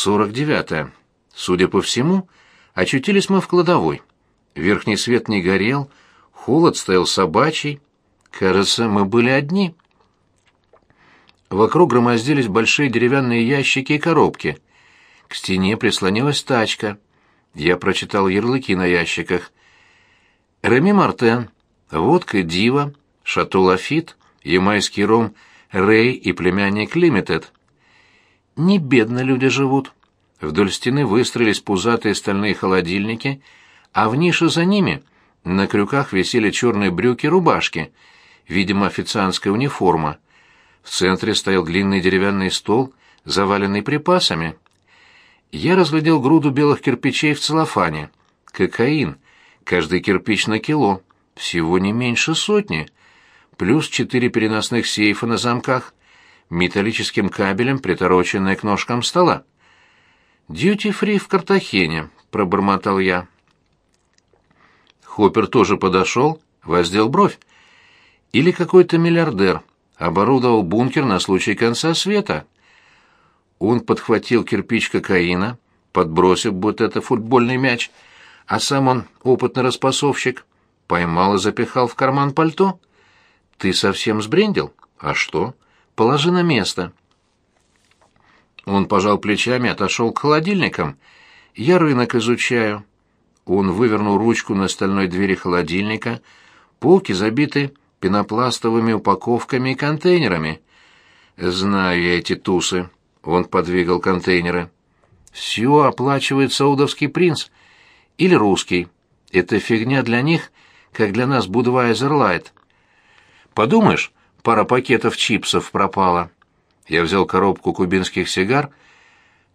Сорок девятое. Судя по всему, очутились мы в кладовой. Верхний свет не горел, холод стоял собачий. Кажется, мы были одни. Вокруг громоздились большие деревянные ящики и коробки. К стене прислонилась тачка. Я прочитал ярлыки на ящиках. Реми Мартен, водка Дива, Шато Лафит, ямайский ром Рэй и племянник Лимитед. Не бедно люди живут. Вдоль стены выстроились пузатые стальные холодильники, а в нише за ними на крюках висели черные брюки-рубашки, видимо, официантская униформа. В центре стоял длинный деревянный стол, заваленный припасами. Я разглядел груду белых кирпичей в целлофане. Кокаин. Каждый кирпич на кило. Всего не меньше сотни. Плюс четыре переносных сейфа на замках. Металлическим кабелем, притороченное к ножкам стола. «Дьюти-фри в Картахене», — пробормотал я. Хоппер тоже подошел, воздел бровь. Или какой-то миллиардер оборудовал бункер на случай конца света. Он подхватил кирпич кокаина, подбросив, будто это футбольный мяч, а сам он, опытный распасовщик, поймал и запихал в карман пальто. «Ты совсем сбрендил? А что? Положи на место». Он пожал плечами, отошел к холодильникам. «Я рынок изучаю». Он вывернул ручку на стальной двери холодильника. Полки забиты пенопластовыми упаковками и контейнерами. «Знаю я эти тусы», — он подвигал контейнеры. «Все оплачивает саудовский принц. Или русский. Это фигня для них, как для нас Будвайзер Лайт. Подумаешь, пара пакетов чипсов пропала». Я взял коробку кубинских сигар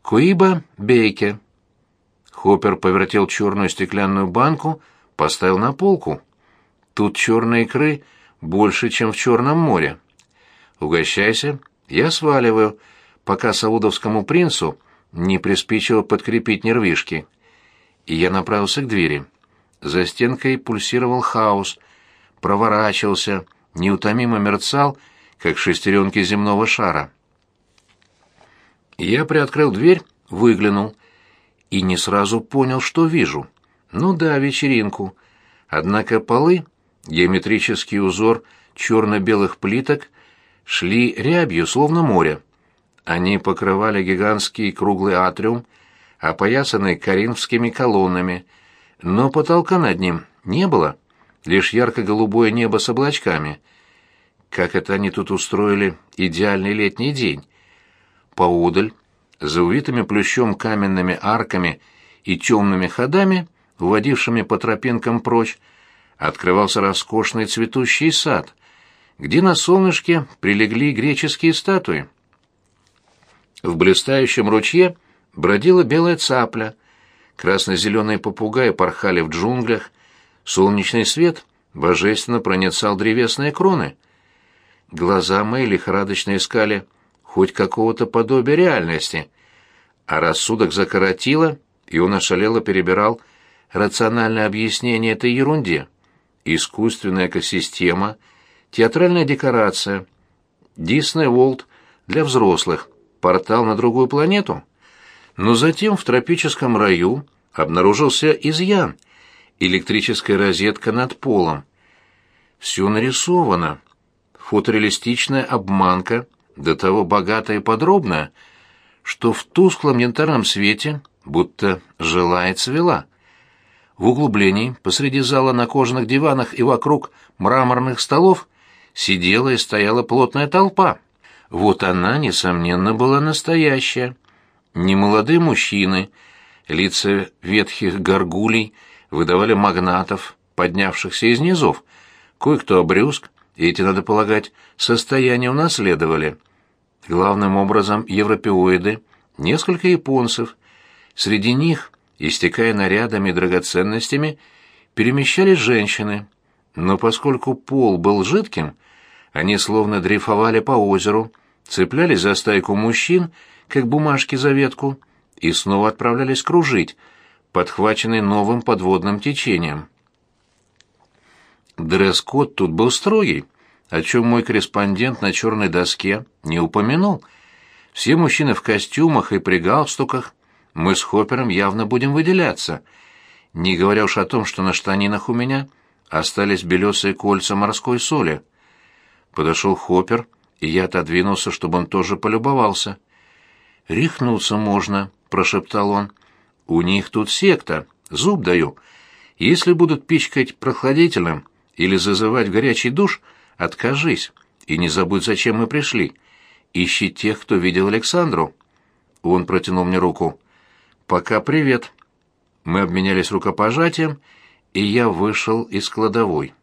«Куиба Бейке». Хоппер повертел черную стеклянную банку, поставил на полку. Тут черной икры больше, чем в Черном море. Угощайся, я сваливаю, пока саудовскому принцу не приспичило подкрепить нервишки. И я направился к двери. За стенкой пульсировал хаос, проворачивался, неутомимо мерцал, как шестеренки земного шара. Я приоткрыл дверь, выглянул и не сразу понял, что вижу. Ну да, вечеринку. Однако полы, геометрический узор черно-белых плиток, шли рябью, словно море. Они покрывали гигантский круглый атриум, опоясанный коринфскими колоннами, но потолка над ним не было, лишь ярко-голубое небо с облачками. Как это они тут устроили идеальный летний день? Поодаль, за увитыми плющом каменными арками и темными ходами, уводившими по тропинкам прочь, открывался роскошный цветущий сад, где на солнышке прилегли греческие статуи. В блистающем ручье бродила белая цапля, красно-зеленые попугаи порхали в джунглях, солнечный свет божественно проницал древесные кроны. Глаза мои лихорадочно искали хоть какого-то подобия реальности, а рассудок закоротило, и он ошалело перебирал рациональное объяснение этой ерунде. Искусственная экосистема, театральная декорация, Дисней Волт для взрослых, портал на другую планету. Но затем в тропическом раю обнаружился изъян — электрическая розетка над полом. Все нарисовано. Фотореалистичная обманка — до того богато и подробно, что в тусклом янтарном свете будто желает цвела. В углублении, посреди зала на кожаных диванах и вокруг мраморных столов, сидела и стояла плотная толпа. Вот она, несомненно, была настоящая. Немолодые мужчины, лица ветхих горгулей выдавали магнатов, поднявшихся из низов. Кое-кто обрюзг, и эти, надо полагать, состояние унаследовали. Главным образом европеоиды, несколько японцев. Среди них, истекая нарядами и драгоценностями, перемещались женщины. Но поскольку пол был жидким, они словно дрейфовали по озеру, цеплялись за стайку мужчин, как бумажки за ветку, и снова отправлялись кружить, подхваченные новым подводным течением. Дресс-код тут был строгий, о чем мой корреспондент на черной доске не упомянул. Все мужчины в костюмах и при галстуках. Мы с Хоппером явно будем выделяться. Не говоря уж о том, что на штанинах у меня остались белесые кольца морской соли. Подошел Хоппер, и я отодвинулся, чтобы он тоже полюбовался. «Рехнуться можно», — прошептал он. «У них тут секта, зуб даю. Если будут пичкать прохладительным или зазывать в горячий душ, откажись, и не забудь, зачем мы пришли. Ищи тех, кто видел Александру». Он протянул мне руку. «Пока привет». Мы обменялись рукопожатием, и я вышел из кладовой.